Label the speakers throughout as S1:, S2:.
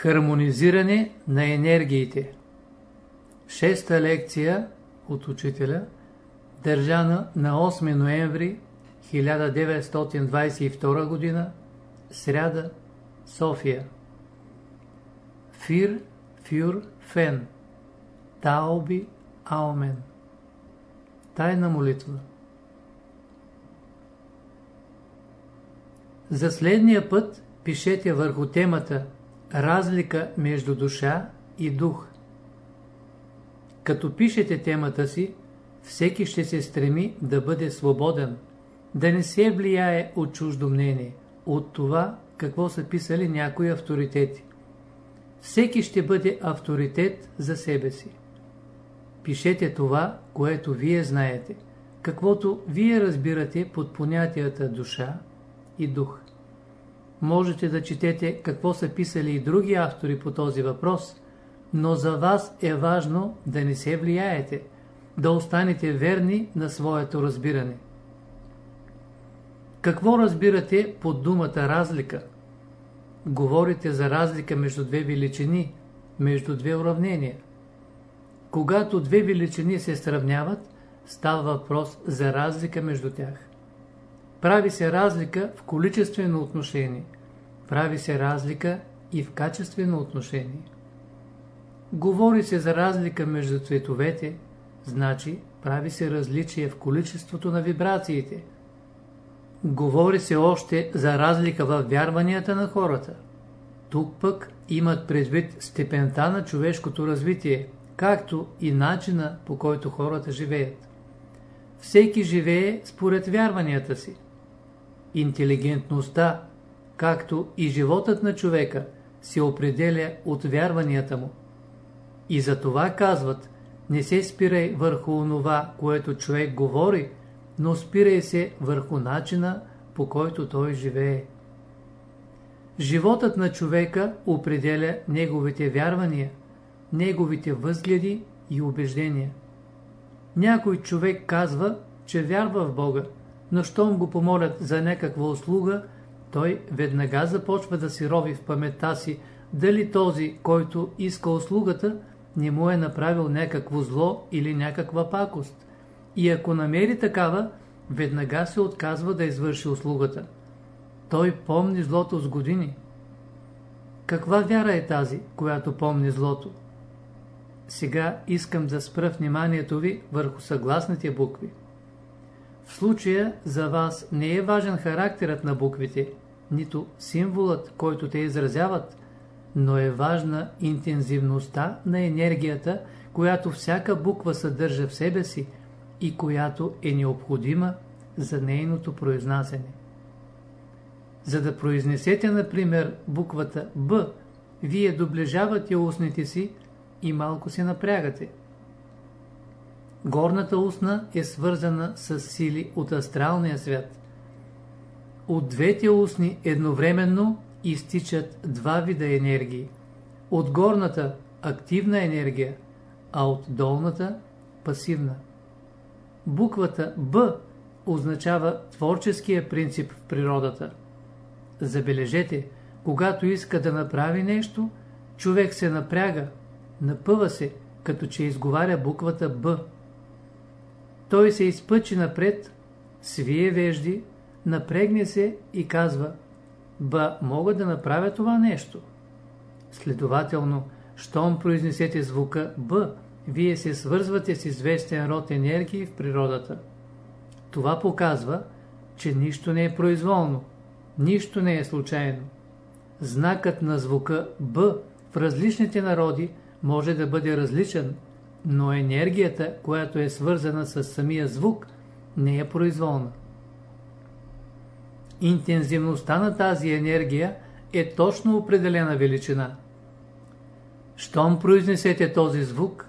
S1: Хармонизиране на енергиите Шеста лекция от учителя, държана на 8 ноември 1922 г. Сряда, София. Фир, фюр, фен. Таоби, аумен. Тайна молитва. За следния път пишете върху темата Разлика между душа и дух. Като пишете темата си, всеки ще се стреми да бъде свободен, да не се влияе от чуждо мнение, от това какво са писали някои авторитети. Всеки ще бъде авторитет за себе си. Пишете това, което вие знаете, каквото вие разбирате под понятията душа и дух. Можете да четете какво са писали и други автори по този въпрос, но за вас е важно да не се влияете, да останете верни на своето разбиране. Какво разбирате под думата разлика? Говорите за разлика между две величини, между две уравнения. Когато две величини се сравняват, става въпрос за разлика между тях. Прави се разлика в количествено отношение. Прави се разлика и в качествено отношение. Говори се за разлика между цветовете, значи прави се различие в количеството на вибрациите. Говори се още за разлика в вярванията на хората. Тук пък имат предвид степента на човешкото развитие, както и начина по който хората живеят. Всеки живее според вярванията си. Интелигентността, както и животът на човека, се определя от вярванията му. И за това казват, не се спирай върху онова, което човек говори, но спирай се върху начина, по който той живее. Животът на човека определя неговите вярвания, неговите възгледи и убеждения. Някой човек казва, че вярва в Бога, но щом го помолят за някаква услуга, той веднага започва да си рови в паметта си, дали този, който иска услугата, не му е направил някакво зло или някаква пакост. И ако намери такава, веднага се отказва да извърши услугата. Той помни злото с години. Каква вяра е тази, която помни злото? Сега искам да спра вниманието ви върху съгласните букви. В случая за вас не е важен характерът на буквите, нито символът, който те изразяват, но е важна интензивността на енергията, която всяка буква съдържа в себе си и която е необходима за нейното произнасяне. За да произнесете, например, буквата Б, вие доближавате устните си и малко се напрягате. Горната устна е свързана с сили от астралния свят. От двете устни едновременно изтичат два вида енергии. От горната – активна енергия, а от долната – пасивна. Буквата Б означава творческия принцип в природата. Забележете, когато иска да направи нещо, човек се напряга, напъва се, като че изговаря буквата Б. Той се изпъчи напред, свие вежди, напрегне се и казва – Ба, мога да направя това нещо. Следователно, щом произнесете звука Б, вие се свързвате с известен род енергии в природата. Това показва, че нищо не е произволно, нищо не е случайно. Знакът на звука Б в различните народи може да бъде различен, но енергията, която е свързана с самия звук, не е произволна. Интензивността на тази енергия е точно определена величина. Щом произнесете този звук,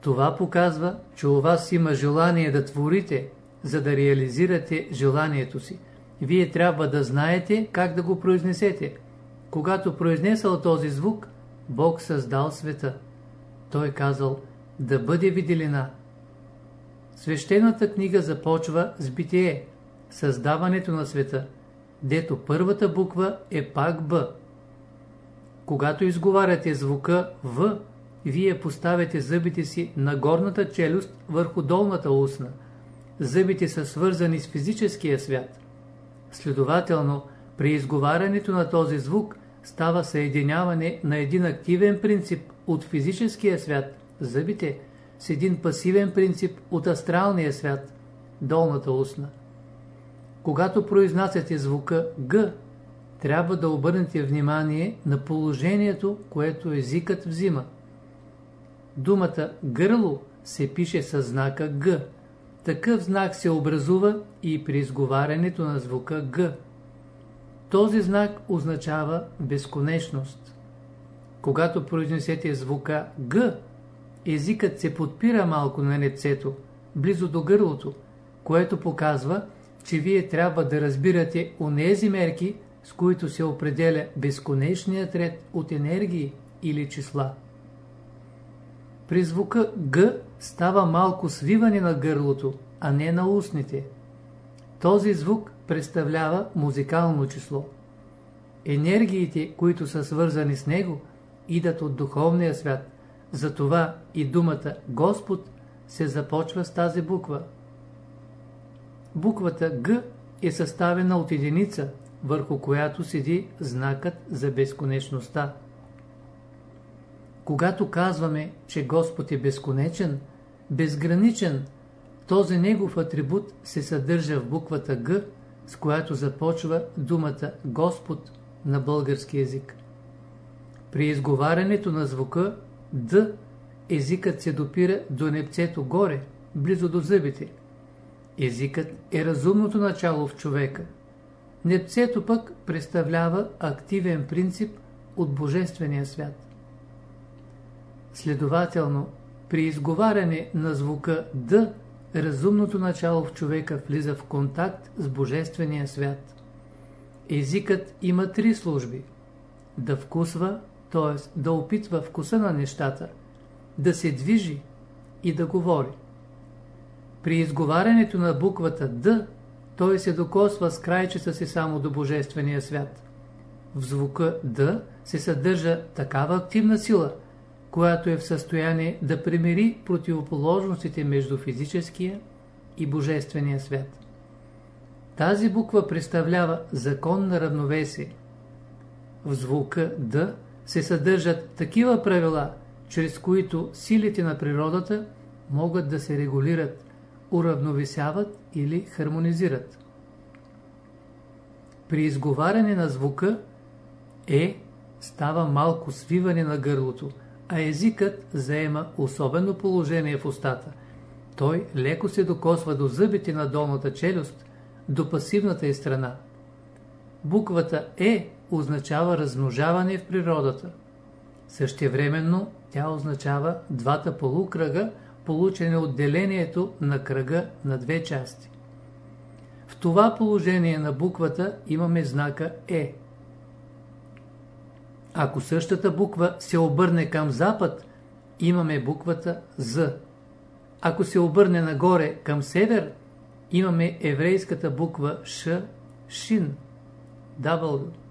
S1: това показва, че у вас има желание да творите, за да реализирате желанието си. Вие трябва да знаете как да го произнесете. Когато произнесъл този звук, Бог създал света. Той казал да бъде виделина. Свещената книга започва с битие, създаването на света дето първата буква е пак Б. когато изговаряте звука В, вие поставяте зъбите си на горната челюст върху долната устна. Зъбите са свързани с физическия свят. Следователно, при изговарянето на този звук става съединяване на един активен принцип от физическия свят, зъбите, с един пасивен принцип от астралния свят, долната устна. Когато произнасяте звука Г, трябва да обърнете внимание на положението, което езикът взима. Думата гърло се пише с знака Г. Такъв знак се образува и при изговарянето на звука Г. Този знак означава безконечност. Когато произнесете звука Г, езикът се подпира малко на лицето, близо до гърлото, което показва, че вие трябва да разбирате онези мерки, с които се определя безконечният ред от енергии или числа. При звука Г става малко свиване на гърлото, а не на устните. Този звук представлява музикално число. Енергиите, които са свързани с него, идат от духовния свят. Затова и думата Господ се започва с тази буква. Буквата Г е съставена от единица, върху която седи знакът за безконечността. Когато казваме, че Господ е безконечен, безграничен, този негов атрибут се съдържа в буквата Г, с която започва думата Господ на български язик. При изговарянето на звука Д, езикът се допира до непцето горе, близо до зъбите. Езикът е разумното начало в човека. Непцето пък представлява активен принцип от Божествения свят. Следователно, при изговаряне на звука Д, разумното начало в човека влиза в контакт с Божествения свят. Езикът има три служби. Да вкусва, т.е. да опитва вкуса на нещата, да се движи и да говори. При изговарянето на буквата Д, той се докосва с крайчета си само до Божествения свят. В звука Д се съдържа такава активна сила, която е в състояние да примири противоположностите между физическия и божествения свят. Тази буква представлява закон на равновесие. В звука Д се съдържат такива правила, чрез които силите на природата могат да се регулират, уравновесяват или хармонизират. При изговаряне на звука Е става малко свиване на гърлото – а езикът заема особено положение в устата. Той леко се докосва до зъбите на долната челюст, до пасивната и страна. Буквата Е означава размножаване в природата. Същевременно тя означава двата полукръга, получени от делението на кръга на две части. В това положение на буквата имаме знака Е. Ако същата буква се обърне към запад, имаме буквата З. Ако се обърне нагоре към север, имаме еврейската буква Ш, Шин, W.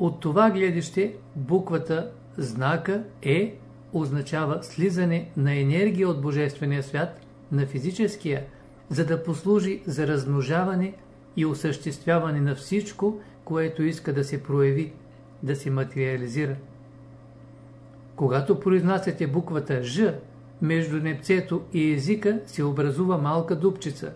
S1: От това гледаще буквата знака Е означава слизане на енергия от Божествения свят на физическия, за да послужи за размножаване и осъществяване на всичко, което иска да се прояви да се материализира. Когато произнасяте буквата Ж, между непцето и езика се образува малка дупчица.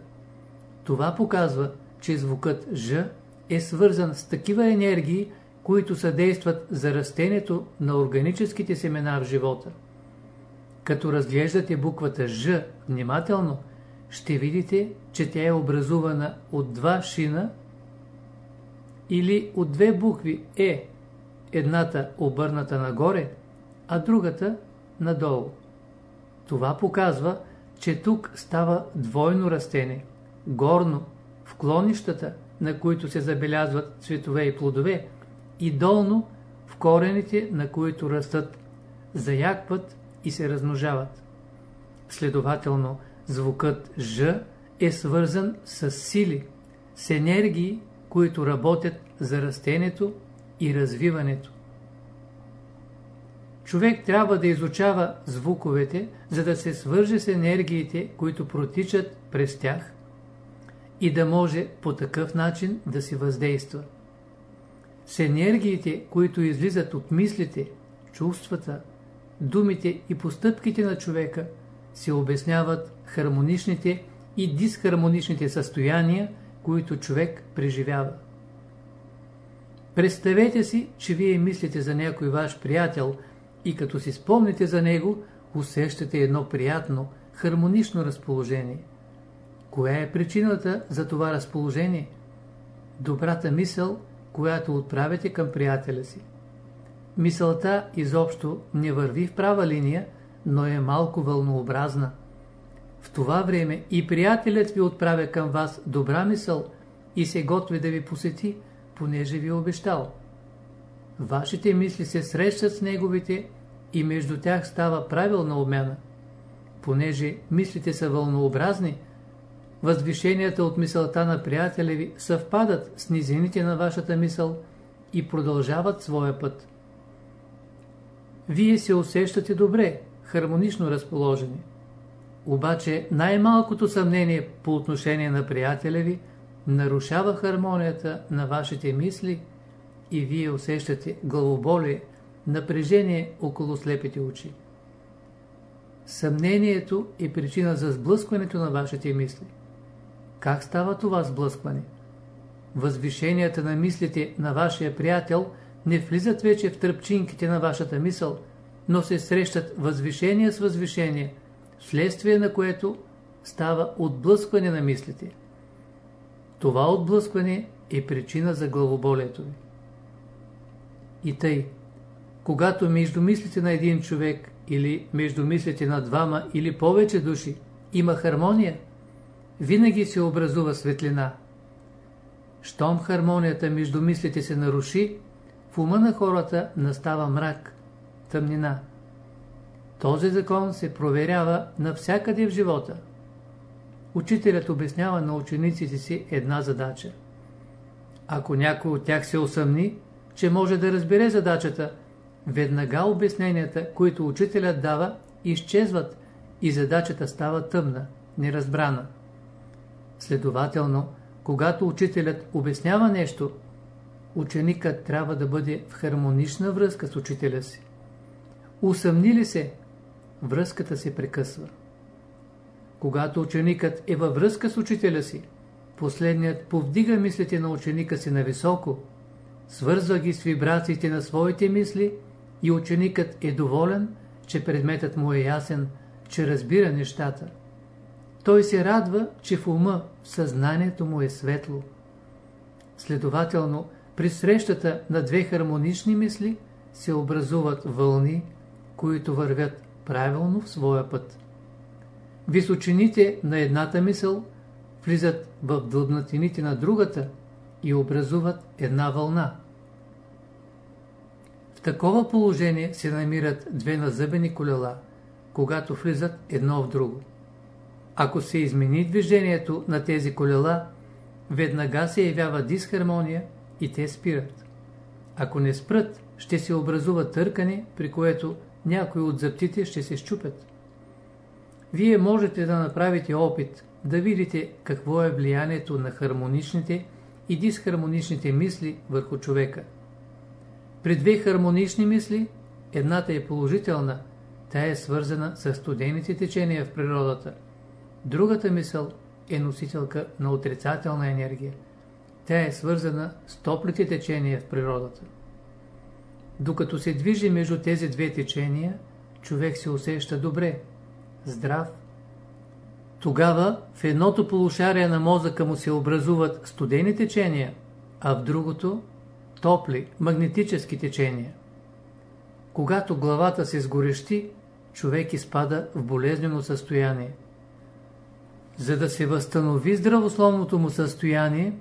S1: Това показва, че звукът Ж е свързан с такива енергии, които съдействат за растението на органическите семена в живота. Като разглеждате буквата Ж внимателно, ще видите, че тя е образувана от два шина или от две букви Е едната обърната нагоре, а другата надолу. Това показва, че тук става двойно растение. Горно, в клонищата, на които се забелязват цветове и плодове, и долно, в корените, на които растат, заякват и се размножават. Следователно, звукът Ж е свързан с сили, с енергии, които работят за растението и развиването. човек трябва да изучава звуковете, за да се свърже с енергиите, които протичат през тях и да може по такъв начин да си въздейства. С енергиите, които излизат от мислите, чувствата, думите и постъпките на човека, се обясняват хармоничните и дисхармоничните състояния, които човек преживява. Представете си, че вие мислите за някой ваш приятел и като си спомните за него, усещате едно приятно, хармонично разположение. Коя е причината за това разположение? Добрата мисъл, която отправяте към приятеля си. Мисълта изобщо не върви в права линия, но е малко вълнообразна. В това време и приятелят ви отправя към вас добра мисъл и се готви да ви посети, понеже ви е обещал. Вашите мисли се срещат с неговите и между тях става правилна обмяна. Понеже мислите са вълнообразни, възвишенията от мисълта на приятеля ви съвпадат с низините на вашата мисъл и продължават своя път. Вие се усещате добре, хармонично разположени. Обаче най-малкото съмнение по отношение на приятеля ви нарушава хармонията на вашите мисли и вие усещате главоболие, напрежение около слепите очи. Съмнението е причина за сблъскването на вашите мисли. Как става това сблъскване? Възвишенията на мислите на вашия приятел не влизат вече в тръпчинките на вашата мисъл, но се срещат възвишение с възвишение, вследствие на което става отблъскване на мислите. Това отблъскване е причина за главоболието ви. И тъй, когато между мислите на един човек или между мислите на двама или повече души има хармония, винаги се образува светлина. Щом хармонията между мислите се наруши, в ума на хората настава мрак, тъмнина. Този закон се проверява навсякъде в живота. Учителят обяснява на учениците си една задача. Ако някой от тях се усъмни, че може да разбере задачата, веднага обясненията, които учителят дава, изчезват и задачата става тъмна, неразбрана. Следователно, когато учителят обяснява нещо, ученикът трябва да бъде в хармонична връзка с учителя си. Усъмни ли се, връзката се прекъсва. Когато ученикът е във връзка с учителя си, последният повдига мислите на ученика си нависоко, свързва ги с вибрациите на своите мисли и ученикът е доволен, че предметът му е ясен, че разбира нещата. Той се радва, че в ума, в съзнанието му е светло. Следователно, при срещата на две хармонични мисли се образуват вълни, които вървят правилно в своя път. Височините на едната мисъл влизат в дълбнатините на другата и образуват една вълна. В такова положение се намират две назъбени колела, когато влизат едно в друго. Ако се измени движението на тези колела, веднага се явява дисхармония и те спират. Ако не спрат, ще се образува търкане, при което някои от зъбтите ще се щупят. Вие можете да направите опит да видите какво е влиянието на хармоничните и дисхармоничните мисли върху човека. При две хармонични мисли, едната е положителна, тя е свързана с студените течения в природата. Другата мисъл е носителка на отрицателна енергия. Тя е свързана с топлите течения в природата. Докато се движи между тези две течения, човек се усеща добре, здрав. Тогава в едното полушарие на мозъка му се образуват студени течения, а в другото – топли, магнетически течения. Когато главата се сгорещи, човек изпада в болезнено състояние. За да се възстанови здравословното му състояние,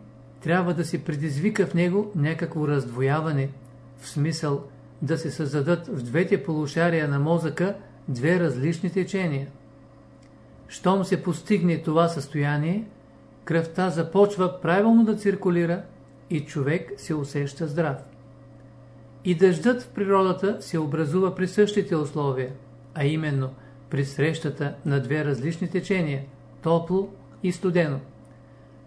S1: трябва да се предизвика в него някакво раздвояване – в смисъл да се създадат в двете полушария на мозъка две различни течения. Щом се постигне това състояние, кръвта започва правилно да циркулира и човек се усеща здрав. И дъждът в природата се образува при същите условия, а именно при срещата на две различни течения – топло и студено.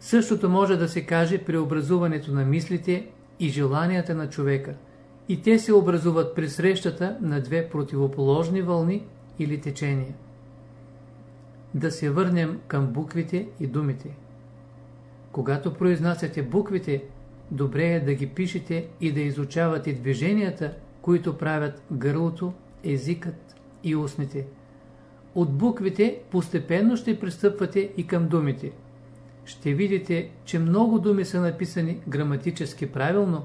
S1: Същото може да се каже при образуването на мислите и желанията на човека. И те се образуват при срещата на две противоположни вълни или течения. Да се върнем към буквите и думите. Когато произнасяте буквите, добре е да ги пишете и да изучавате движенията, които правят гърлото, езикът и устните. От буквите постепенно ще пристъпвате и към думите. Ще видите, че много думи са написани граматически правилно,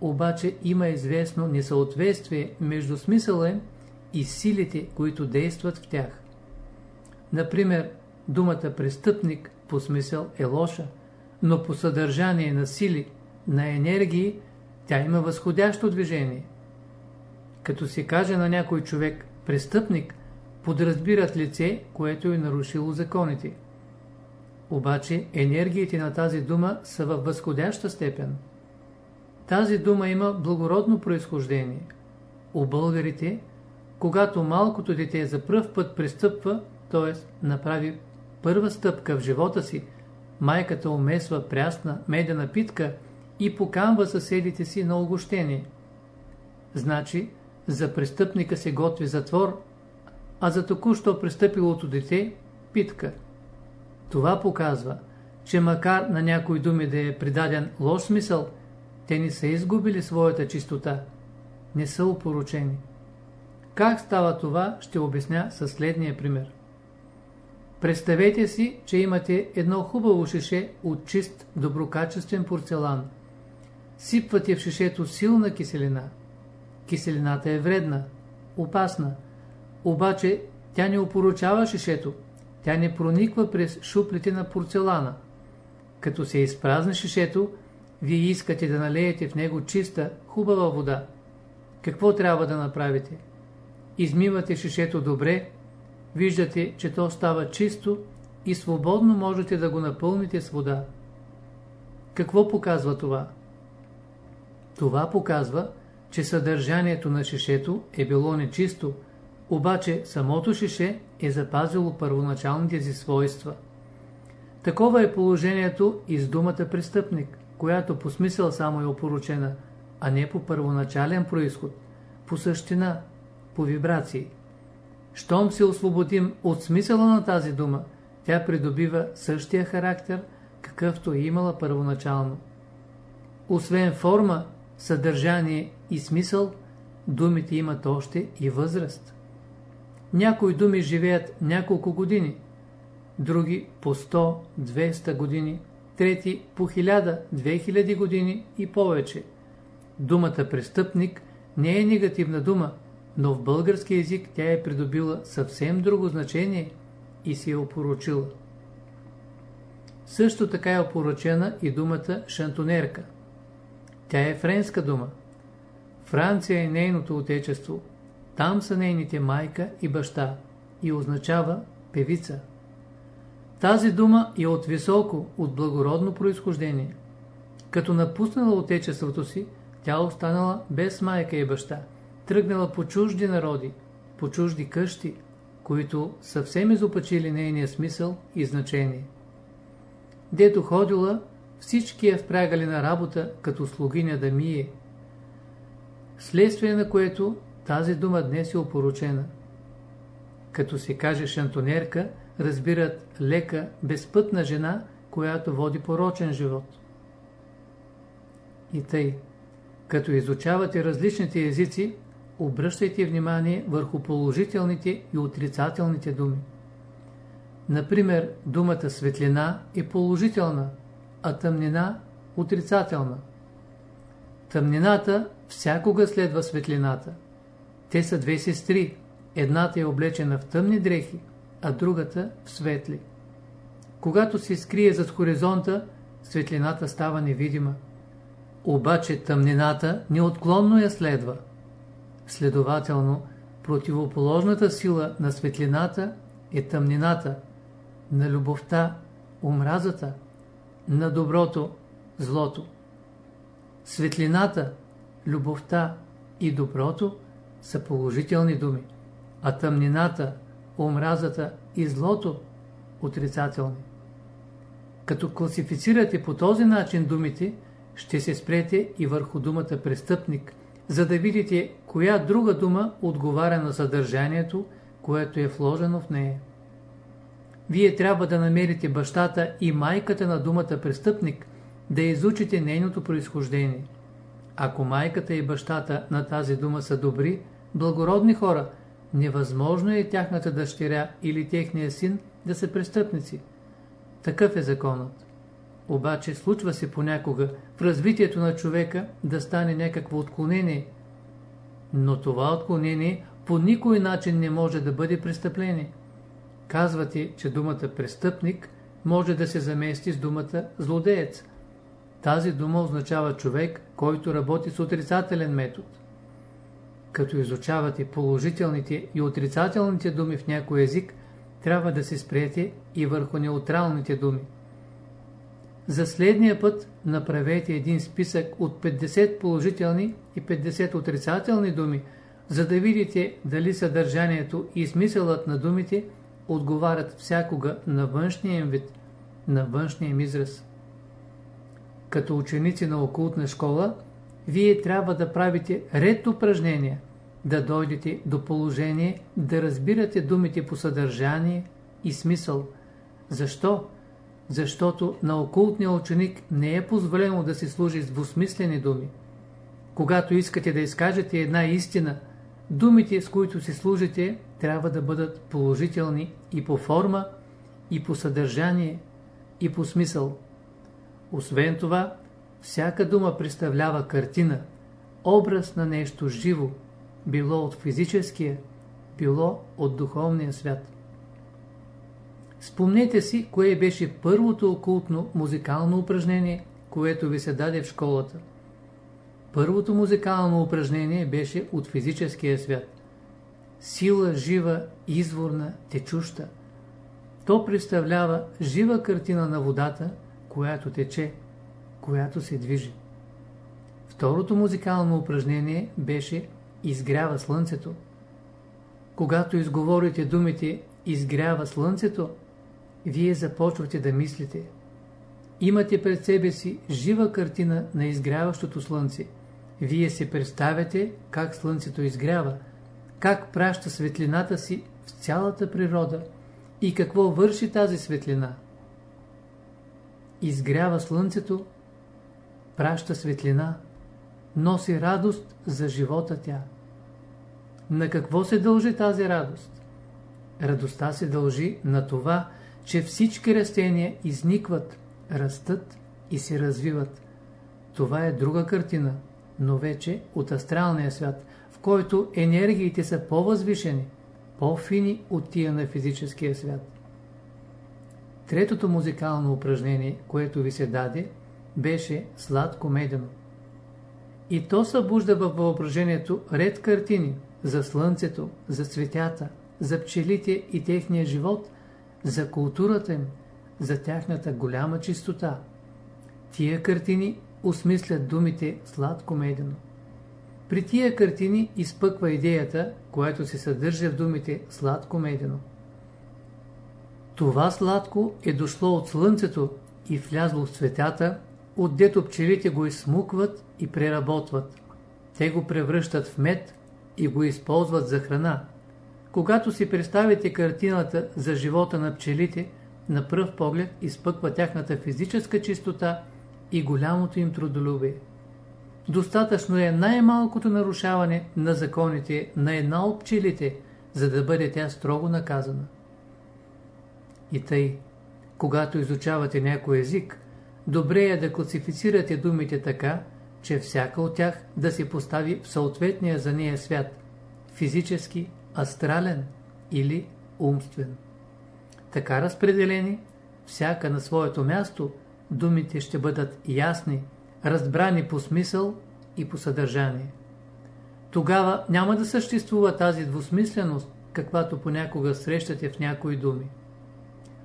S1: обаче има известно несъответствие между смисъла и силите, които действат в тях. Например, думата престъпник по смисъл е лоша, но по съдържание на сили, на енергии, тя има възходящо движение. Като се каже на някой човек престъпник, подразбират лице, което е нарушило законите. Обаче енергиите на тази дума са във възходяща степен. Тази дума има благородно происхождение. У българите, когато малкото дете за пръв път пристъпва, т.е. направи първа стъпка в живота си, майката умесва прясна медена питка и покамва съседите си на огощение. Значи, за престъпника се готви затвор, а за току-що престъпилото дете – питка. Това показва, че макар на някои думи да е придаден лош смисъл, те не са изгубили своята чистота, не са упоручени. Как става това, ще обясня със следния пример. Представете си, че имате едно хубаво шише от чист, доброкачествен порцелан. Сипвате в шишето силна киселина. Киселината е вредна, опасна, обаче тя не опоручава шишето, тя не прониква през шуплите на порцелана. Като се изпразни шишето, вие искате да налеете в него чиста, хубава вода. Какво трябва да направите? Измивате шишето добре, виждате, че то става чисто и свободно можете да го напълните с вода. Какво показва това? Това показва, че съдържанието на шишето е било нечисто, обаче самото шише е запазило първоначалните си свойства. Такова е положението и с думата престъпник, която по смисъл само е опоручена, а не по първоначален происход, по същина, по вибрации. Щом се освободим от смисъла на тази дума, тя придобива същия характер, какъвто е имала първоначално. Освен форма, съдържание и смисъл, думите имат още и възраст. Някои думи живеят няколко години, други по 100-200 години, трети по 1000-2000 години и повече. Думата престъпник не е негативна дума, но в български язик тя е придобила съвсем друго значение и си е опоручила. Също така е опоручена и думата шантонерка. Тя е френска дума. Франция е нейното отечество. Там са нейните майка и баща и означава певица. Тази дума е от високо, от благородно происхождение. Като напуснала отечеството си, тя останала без майка и баща, тръгнала по чужди народи, по чужди къщи, които съвсем изопачили нейния смисъл и значение. Дето ходила, всички я впрягали на работа, като слугиня да мие. Следствие на което тази дума днес е опоручена. Като се каже шантонерка, разбират лека, безпътна жена, която води порочен живот. И тъй, като изучавате различните езици, обръщайте внимание върху положителните и отрицателните думи. Например, думата светлина е положителна, а тъмнина – отрицателна. Тъмнината всякога следва светлината. Те са две сестри. Едната е облечена в тъмни дрехи, а другата в светли. Когато се скрие зад хоризонта, светлината става невидима. Обаче тъмнината неотклонно я следва. Следователно, противоположната сила на светлината е тъмнината, на любовта, омразата, на доброто, злото. Светлината, любовта и доброто са положителни думи, а тъмнината, омразата и злото отрицателни. Като класифицирате по този начин думите, ще се спрете и върху думата престъпник, за да видите коя друга дума отговаря на съдържанието, което е вложено в нея. Вие трябва да намерите бащата и майката на думата престъпник, да изучите нейното происхождение. Ако майката и бащата на тази дума са добри, благородни хора, невъзможно е тяхната дъщеря или техния син да са престъпници. Такъв е законът. Обаче случва се понякога в развитието на човека да стане някакво отклонение. Но това отклонение по никой начин не може да бъде престъпление. Казвате, че думата престъпник може да се замести с думата злодеец. Тази дума означава човек, който работи с отрицателен метод. Като изучавате положителните и отрицателните думи в някой език, трябва да се спрете и върху неутралните думи. За следния път направете един списък от 50 положителни и 50 отрицателни думи, за да видите дали съдържанието и смисълът на думите отговарят всякога на външния им вид, на външния им израз. Като ученици на окултна школа, вие трябва да правите ред упражнения, да дойдете до положение да разбирате думите по съдържание и смисъл. Защо? Защото на окултния ученик не е позволено да се служи с двусмислени думи. Когато искате да изкажете една истина, думите, с които се служите, трябва да бъдат положителни и по форма, и по съдържание, и по смисъл. Освен това, всяка дума представлява картина, образ на нещо живо, било от физическия, било от духовния свят. Спомнете си, кое беше първото окултно музикално упражнение, което ви се даде в школата. Първото музикално упражнение беше от физическия свят. Сила жива, изворна, течуща. То представлява жива картина на водата, която тече, която се движи. Второто музикално упражнение беше изгрява слънцето. Когато изговорите думите изгрява слънцето, вие започвате да мислите. Имате пред себе си жива картина на изгряващото слънце. Вие се представяте как слънцето изгрява, как праща светлината си в цялата природа и какво върши тази светлина. Изгрява слънцето, праща светлина, носи радост за живота тя. На какво се дължи тази радост? Радостта се дължи на това, че всички растения изникват, растат и се развиват. Това е друга картина, но вече от астралния свят, в който енергиите са по-възвишени, по-фини от тия на физическия свят. Третото музикално упражнение, което ви се даде, беше сладко-медено. И то събужда във въображението ред картини за слънцето, за цветята, за пчелите и техния живот, за културата им, за тяхната голяма чистота. Тия картини осмислят думите сладко-медено. При тия картини изпъква идеята, която се съдържа в думите сладко-медено. Това сладко е дошло от слънцето и влязло в цветята, отдето пчелите го изсмукват и преработват. Те го превръщат в мед и го използват за храна. Когато си представите картината за живота на пчелите, на пръв поглед изпъква тяхната физическа чистота и голямото им трудолюбие. Достатъчно е най-малкото нарушаване на законите на една от пчелите, за да бъде тя строго наказана. И тъй, когато изучавате някой език, добре е да класифицирате думите така, че всяка от тях да се постави в съответния за нея свят – физически, астрален или умствен. Така разпределени, всяка на своето място, думите ще бъдат ясни, разбрани по смисъл и по съдържание. Тогава няма да съществува тази двусмисленост, каквато понякога срещате в някои думи.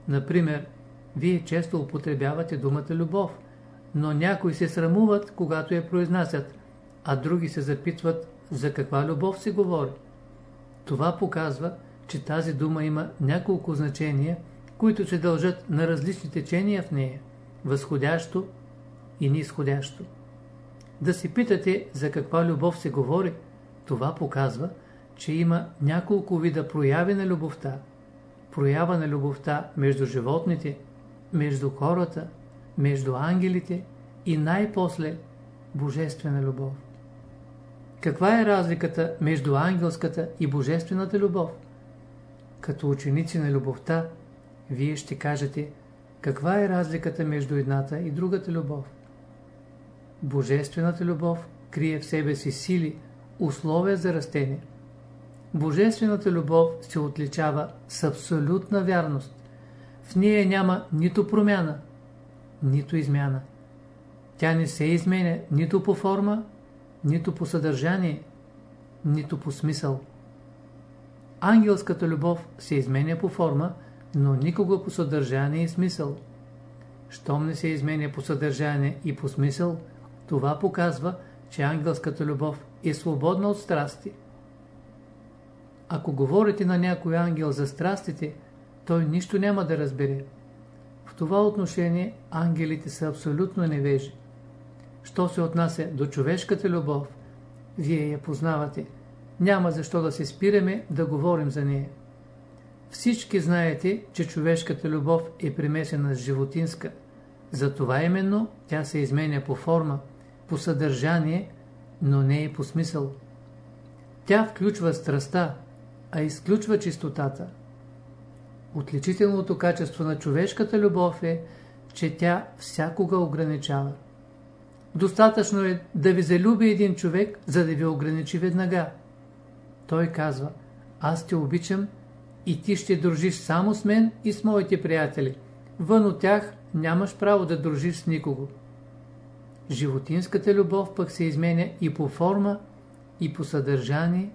S1: Например, вие често употребявате думата любов, но някои се срамуват, когато я произнасят, а други се запитват, за каква любов се говори. Това показва, че тази дума има няколко значения, които се дължат на различни течения в нея – възходящо и нисходящо. Да си питате за каква любов се говори, това показва, че има няколко вида прояви на любовта. Проява на любовта между животните, между хората, между ангелите и най-после божествена любов. Каква е разликата между ангелската и божествената любов? Като ученици на любовта, вие ще кажете, каква е разликата между едната и другата любов? Божествената любов крие в себе си сили, условия за растение. Божествената любов се отличава с абсолютна вярност. В нея няма нито промяна, нито измяна. Тя не се изменя нито по форма, нито по съдържание, нито по смисъл. Ангелската любов се изменя по форма, но никога по съдържание и смисъл. Щом не се изменя по съдържание и по смисъл, това показва, че ангелската любов е свободна от страсти. Ако говорите на някой ангел за страстите, той нищо няма да разбере. В това отношение ангелите са абсолютно невежи. Що се отнася до човешката любов, вие я познавате. Няма защо да се спираме да говорим за нея. Всички знаете, че човешката любов е примесена с животинска. Затова именно тя се изменя по форма, по съдържание, но не и по смисъл. Тя включва страста, а изключва чистотата. Отличителното качество на човешката любов е, че тя всякога ограничава. Достатъчно е да ви залюби един човек, за да ви ограничи веднага. Той казва, аз те обичам и ти ще дружиш само с мен и с моите приятели. Вън от тях нямаш право да дружиш с никого. Животинската любов пък се изменя и по форма, и по съдържание,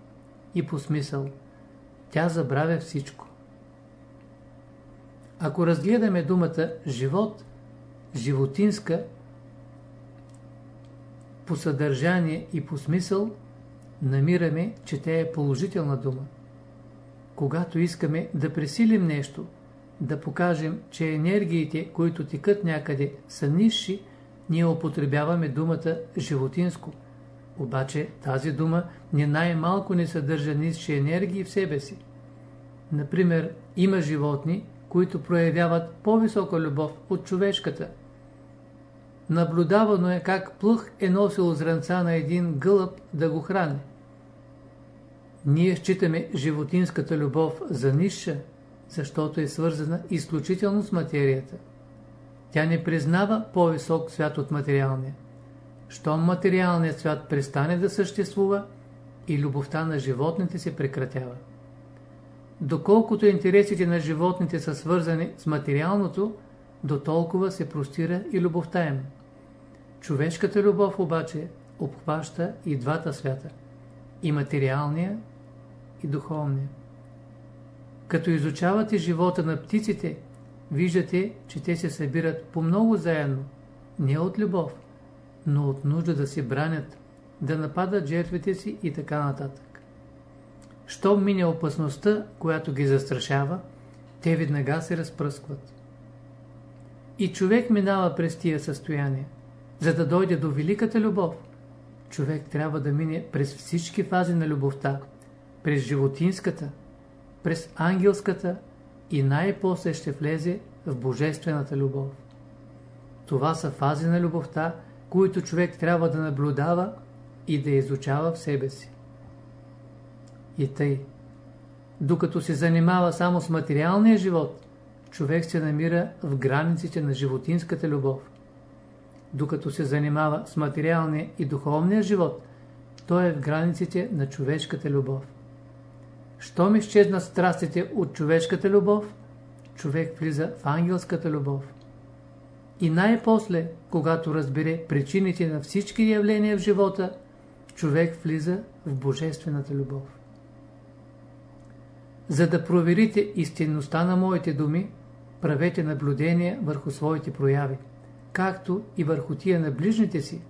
S1: и по смисъл. Тя забравя всичко. Ако разгледаме думата живот, животинска, по съдържание и по смисъл, намираме, че тя е положителна дума. Когато искаме да пресилим нещо, да покажем, че енергиите, които текат някъде, са нисши, ние употребяваме думата животинско. Обаче тази дума не най-малко не съдържа нисши енергии в себе си. Например, има животни, които проявяват по-висока любов от човешката. Наблюдавано е как плъх е носил зранца на един гълъб да го храни. Ние считаме животинската любов за ниша, защото е свързана изключително с материята. Тя не признава по-висок свят от материалния. Щом материалният свят престане да съществува и любовта на животните се прекратява. Доколкото интересите на животните са свързани с материалното, до толкова се простира и любовта им. Човешката любов обаче обхваща и двата свята – и материалния, и духовния. Като изучавате живота на птиците, виждате, че те се събират по много заедно, не от любов, но от нужда да се бранят, да нападат жертвите си и така нататък. Щом мине опасността, която ги застрашава, те веднага се разпръскват. И човек минава през тия състояния. За да дойде до великата любов, човек трябва да мине през всички фази на любовта, през животинската, през ангелската и най-после ще влезе в божествената любов. Това са фази на любовта, които човек трябва да наблюдава и да изучава в себе си. И тъй, докато се занимава само с материалния живот, човек се намира в границите на животинската любов. Докато се занимава с материалния и духовния живот, той е в границите на човешката любов. Щом изчезнат страстите от човешката любов, човек влиза в ангелската любов. И най-после, когато разбере причините на всички явления в живота, човек влиза в божествената любов. За да проверите истинността на моите думи, правете наблюдение върху своите прояви, както и върху тия на ближните си,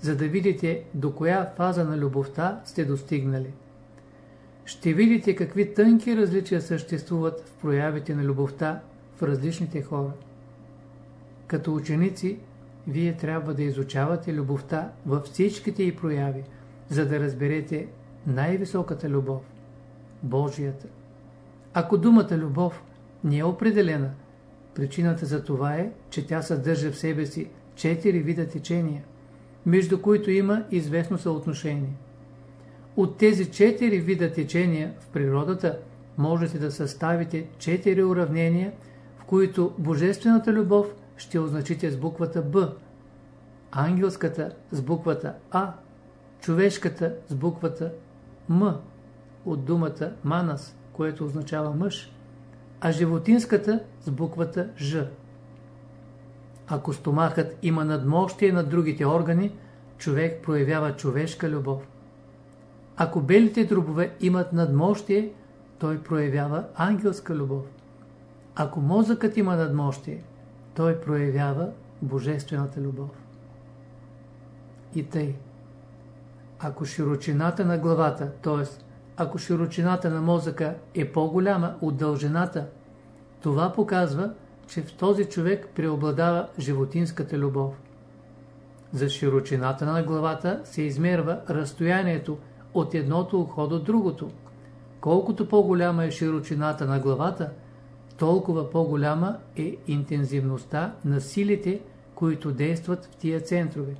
S1: за да видите до коя фаза на любовта сте достигнали. Ще видите какви тънки различия съществуват в проявите на любовта в различните хора. Като ученици, вие трябва да изучавате любовта във всичките й прояви, за да разберете най-високата любов – Божията. Ако думата любов не е определена, причината за това е, че тя съдържа в себе си четири вида течения, между които има известно съотношение. От тези четири вида течения в природата можете да съставите четири уравнения, в които божествената любов ще означите с буквата Б, ангелската с буквата А, човешката с буквата М, от думата Манас, което означава мъж, а животинската с буквата Ж. Ако стомахът има надмощие на другите органи, човек проявява човешка любов. Ако белите дробове имат надмощие, той проявява ангелска любов. Ако мозъкът има надмощие, той проявява божествената любов. И тъй. Ако широчината на главата, т.е. ако широчината на мозъка е по-голяма от дължината, това показва, че в този човек преобладава животинската любов. За широчината на главата се измерва разстоянието от едното ухо до другото. Колкото по-голяма е широчината на главата, толкова по-голяма е интензивността на силите, които действат в тия центрове.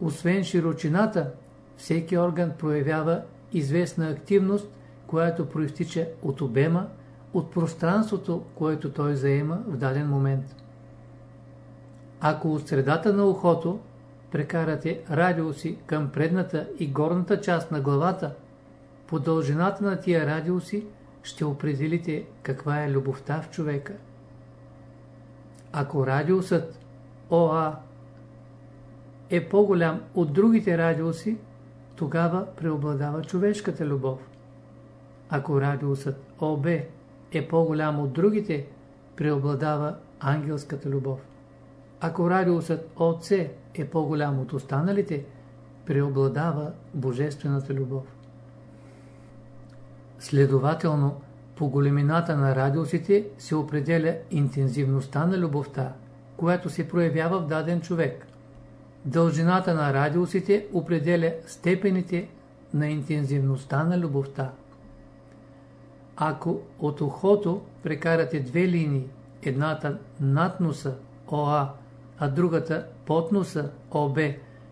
S1: Освен широчината, всеки орган проявява известна активност, която проистича от обема, от пространството, което той заема в даден момент. Ако от средата на ухото прекарате радиуси към предната и горната част на главата, по дължината на тия радиуси ще определите каква е любовта в човека. Ако радиусът ОА е по-голям от другите радиуси, тогава преобладава човешката любов. Ако радиусът ОБ е по-голям от другите, преобладава ангелската любов. Ако радиусът ОЦ е по-голям от останалите, преобладава божествената любов. Следователно, по големината на радиусите се определя интензивността на любовта, която се проявява в даден човек. Дължината на радиусите определя степените на интензивността на любовта. Ако от ухото прекарате две линии, едната над носа ОА, а другата под носа ОБ,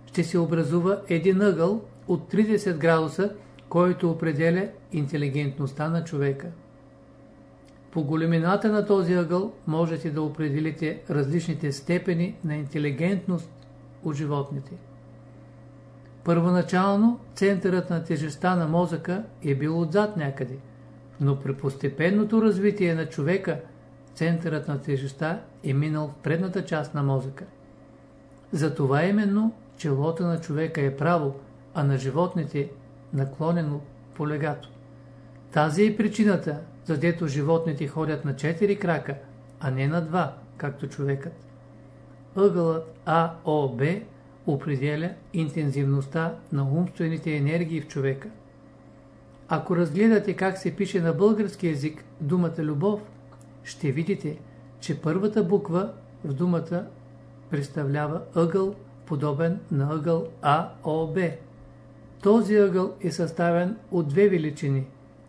S1: ще се образува един ъгъл от 30 градуса, който определя интелигентността на човека. По големината на този ъгъл можете да определите различните степени на интелигентност у животните. Първоначално центърът на тежестта на мозъка е бил отзад някъде, но при постепенното развитие на човека центърът на тежестта е минал в предната част на мозъка. Затова именно челото на човека е право, а на животните наклонено полегато. Тази е причината, задето животните ходят на четири крака, а не на два, както човекът. Ъгълът АОБ определя интензивността на умствените енергии в човека. Ако разгледате как се пише на български язик думата любов, ще видите, че първата буква в думата представлява ъгъл, подобен на ъгъл АОБ. Този ъгъл е съставен от две величини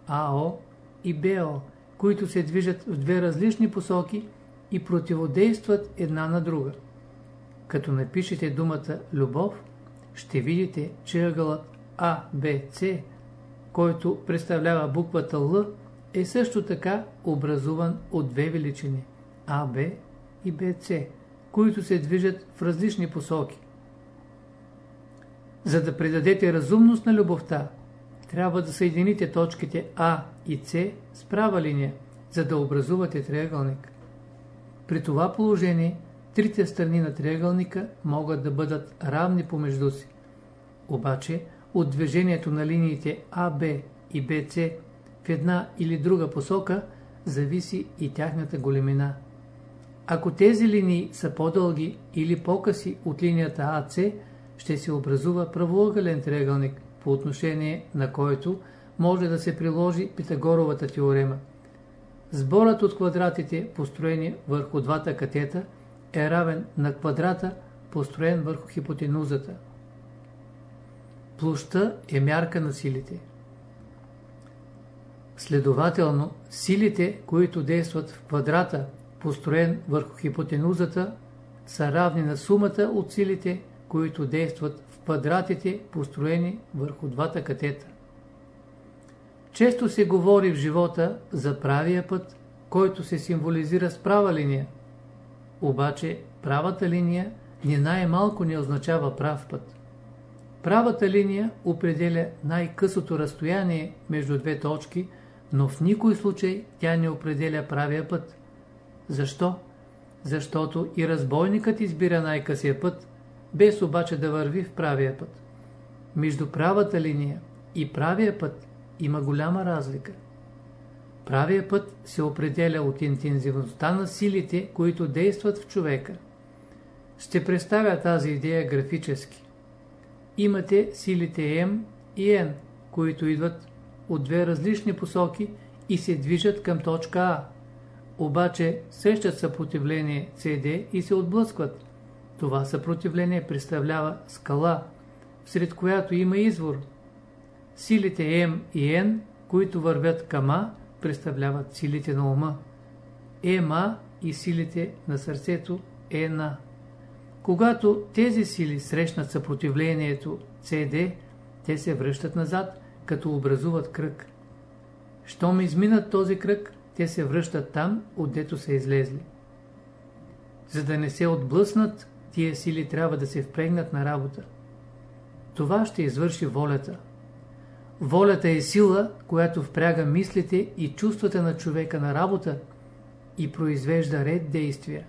S1: АО и БО, които се движат в две различни посоки и противодействат една на друга. Като напишете думата любов, ще видите, че ъгълът АБЦ, който представлява буквата Л, е също така образуван от две величини АБ и БЦ, които се движат в различни посоки. За да придадете разумност на любовта, трябва да съедините точките А и С с права линия, за да образувате триъгълник. При това положение, трите страни на триъгълника могат да бъдат равни помежду си. Обаче, от движението на линиите АБ и БЦ в една или друга посока зависи и тяхната големина. Ако тези линии са по-дълги или по-къси от линията АЦ, ще се образува правоъгълен триъгълник, по отношение на който може да се приложи Питагоровата теорема. Сборът от квадратите, построени върху двата катета, е равен на квадрата, построен върху хипотенузата. Площта е мярка на силите. Следователно, силите, които действат в квадрата, построен върху хипотенузата, са равни на сумата от силите, които действат в квадратите, построени върху двата катета. Често се говори в живота за правия път, който се символизира с права линия. Обаче правата линия ни най-малко не означава прав път. Правата линия определя най-късото разстояние между две точки, но в никой случай тя не определя правия път. Защо? Защото и разбойникът избира най-късия път, без обаче да върви в правия път. Между правата линия и правия път има голяма разлика. Правия път се определя от интензивността на силите, които действат в човека. Ще представя тази идея графически. Имате силите М и N, които идват от две различни посоки и се движат към точка А. Обаче срещат съпротивление CD и се отблъскват. Това съпротивление представлява скала, сред която има извор. Силите М и N, които вървят към А, представляват силите на ума. ЕМА и силите на сърцето ЕНА. Когато тези сили срещнат съпротивлението CD, те се връщат назад, като образуват кръг. Щом изминат този кръг, те се връщат там, отдето са излезли. За да не се отблъснат, тия сили трябва да се впрегнат на работа. Това ще извърши волята. Волята е сила, която впряга мислите и чувствата на човека на работа и произвежда ред действия.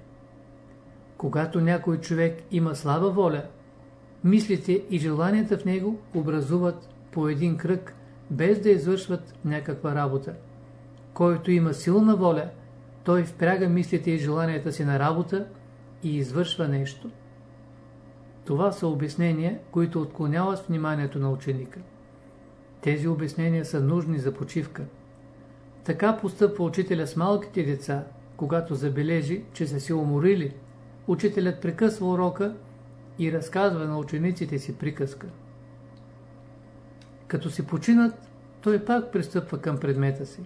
S1: Когато някой човек има слаба воля, мислите и желанията в него образуват по един кръг, без да извършват някаква работа. Който има силна воля, той впряга мислите и желанията си на работа и извършва нещо. Това са обяснения, които отклоняват вниманието на ученика. Тези обяснения са нужни за почивка. Така постъпва учителя с малките деца, когато забележи, че са се уморили. Учителят прекъсва урока и разказва на учениците си приказка. Като се починат, той пак пристъпва към предмета си.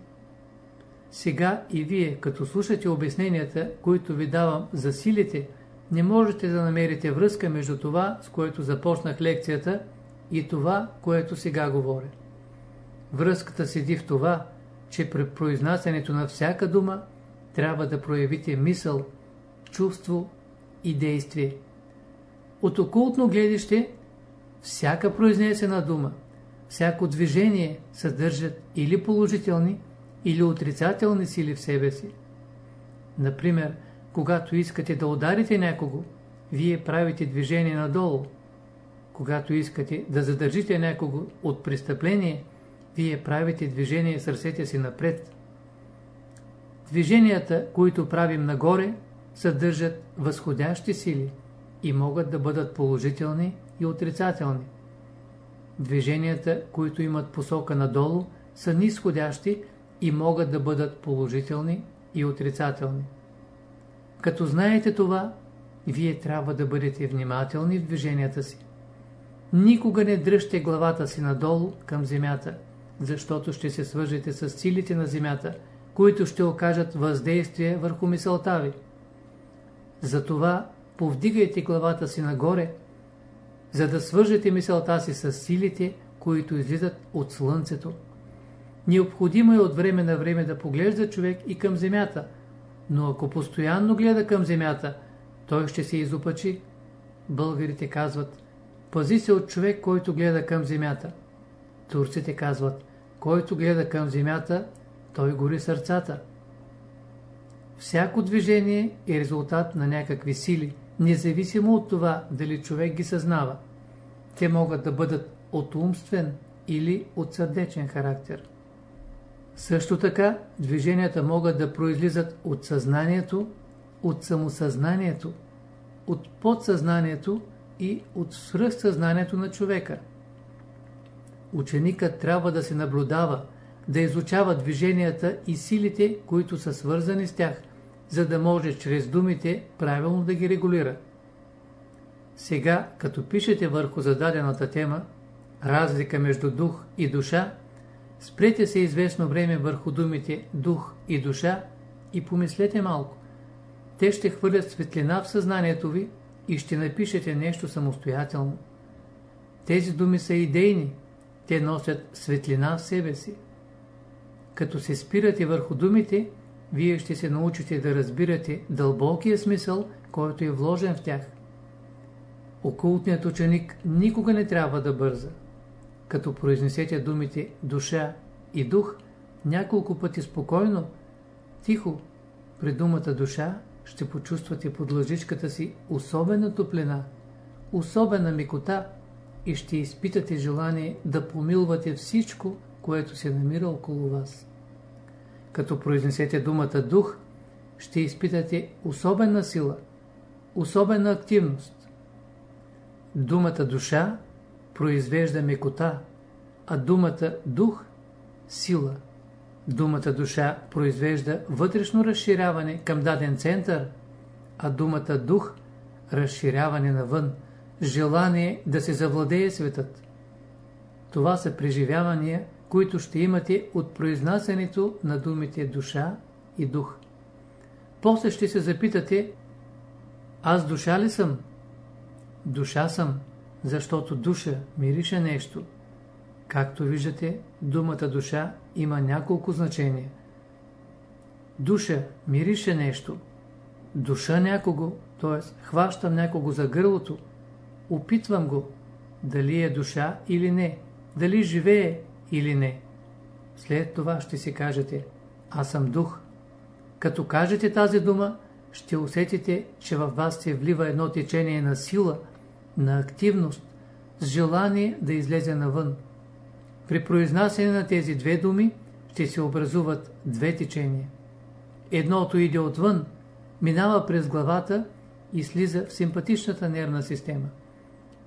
S1: Сега и вие, като слушате обясненията, които ви давам за силите, не можете да намерите връзка между това, с което започнах лекцията, и това, което сега говоря. Връзката седи в това, че при произнасянето на всяка дума трябва да проявите мисъл, чувство и действие. От окултно гледаще, всяка произнесена дума, всяко движение съдържат или положителни, или отрицателни сили в себе си. Например, когато искате да ударите някого, вие правите движение надолу. Когато искате да задържите някого от престъпление, вие правите движение с ръцете си напред. Движенията, които правим нагоре, съдържат възходящи сили и могат да бъдат положителни и отрицателни. Движенията, които имат посока надолу, са нисходящи и могат да бъдат положителни и отрицателни. Като знаете това, вие трябва да бъдете внимателни в движенията си. Никога не дръжте главата си надолу към земята – защото ще се свържете с силите на земята, които ще окажат въздействие върху мисълта ви. Затова повдигайте главата си нагоре, за да свържете мисълта си с силите, които излизат от Слънцето. Необходимо е от време на време да поглежда човек и към земята, но ако постоянно гледа към земята, той ще се изопачи. Българите казват, пази се от човек, който гледа към земята. Турците казват, който гледа към земята, той гори сърцата. Всяко движение е резултат на някакви сили, независимо от това дали човек ги съзнава. Те могат да бъдат от умствен или от сърдечен характер. Също така, движенията могат да произлизат от съзнанието, от самосъзнанието, от подсъзнанието и от свръхсъзнанието на човека. Ученикът трябва да се наблюдава, да изучава движенията и силите, които са свързани с тях, за да може чрез думите правилно да ги регулира. Сега, като пишете върху зададената тема, разлика между дух и душа, спрете се известно време върху думите дух и душа и помислете малко. Те ще хвърлят светлина в съзнанието ви и ще напишете нещо самостоятелно. Тези думи са идейни, те носят светлина в себе си. Като се спирате върху думите, вие ще се научите да разбирате дълбокия смисъл, който е вложен в тях. Окултният ученик никога не трябва да бърза. Като произнесете думите душа и дух, няколко пъти спокойно, тихо, при думата душа ще почувствате под лъжичката си особена топлина, особена микота и ще изпитате желание да помилвате всичко, което се намира около вас. Като произнесете думата дух, ще изпитате особена сила, особена активност. Думата душа произвежда мекота, а думата дух – сила. Думата душа произвежда вътрешно разширяване към даден център, а думата дух – разширяване навън, желание да се завладее светът. Това са преживявания, които ще имате от произнасянето на думите душа и дух. После ще се запитате, аз душа ли съм? Душа съм, защото душа мирише нещо. Както виждате, думата душа има няколко значения. Душа мирише нещо. Душа някого, т.е. хващам някого за гърлото, опитвам го, дали е душа или не, дали живее или не. След това ще си кажете, аз съм дух. Като кажете тази дума, ще усетите, че във вас се влива едно течение на сила, на активност, с желание да излезе навън. При произнасяне на тези две думи ще се образуват две течения. Едното иде отвън, минава през главата и слиза в симпатичната нервна система.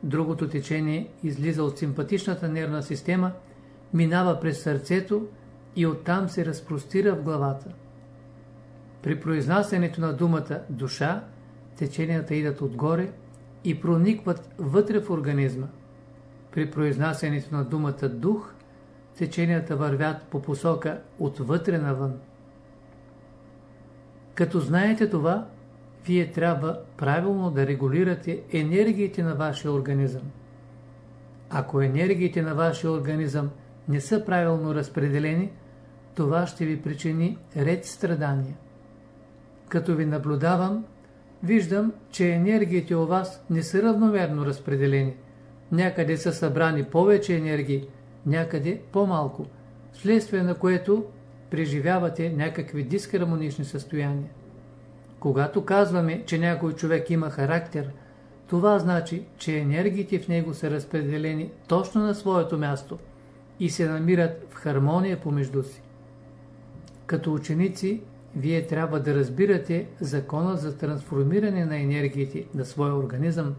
S1: Другото течение излиза от симпатичната нервна система, минава през сърцето и оттам се разпростира в главата. При произнасянето на думата душа, теченията идат отгоре и проникват вътре в организма. При произнасянето на думата дух, теченията вървят по посока отвътре навън. Като знаете това, вие трябва правилно да регулирате енергиите на вашия организъм. Ако енергиите на вашия организъм не са правилно разпределени, това ще ви причини ред страдания. Като ви наблюдавам, виждам, че енергиите у вас не са равномерно разпределени. Някъде са събрани повече енергии, някъде по-малко, вследствие на което преживявате някакви дисхармонични състояния. Когато казваме, че някой човек има характер, това значи, че енергиите в него са разпределени точно на своето място и се намират в хармония помежду си. Като ученици, вие трябва да разбирате закона за трансформиране на енергиите на своя организъм,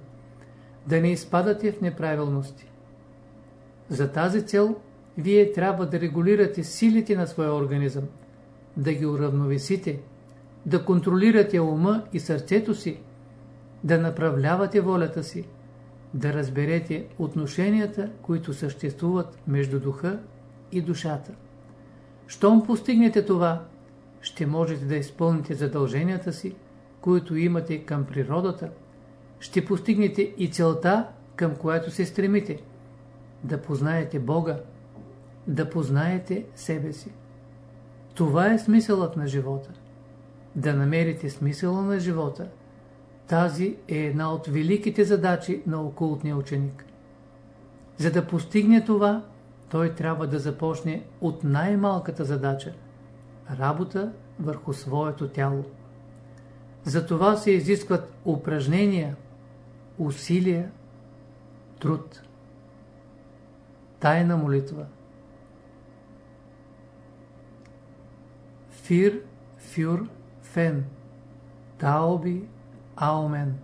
S1: да не изпадате в неправилности. За тази цел, вие трябва да регулирате силите на своя организъм, да ги уравновесите, да контролирате ума и сърцето си, да направлявате волята си, да разберете отношенията, които съществуват между духа и душата. Щом постигнете това, ще можете да изпълните задълженията си, които имате към природата, ще постигнете и целта, към която се стремите, да познаете Бога, да познаете себе си. Това е смисълът на живота. Да намерите смисъла на живота. Тази е една от великите задачи на окултния ученик. За да постигне това, той трябва да започне от най-малката задача – работа върху своето тяло. За това се изискват упражнения, усилия, труд. Тайна молитва Фир, фюр, фен. Таоби, аумен.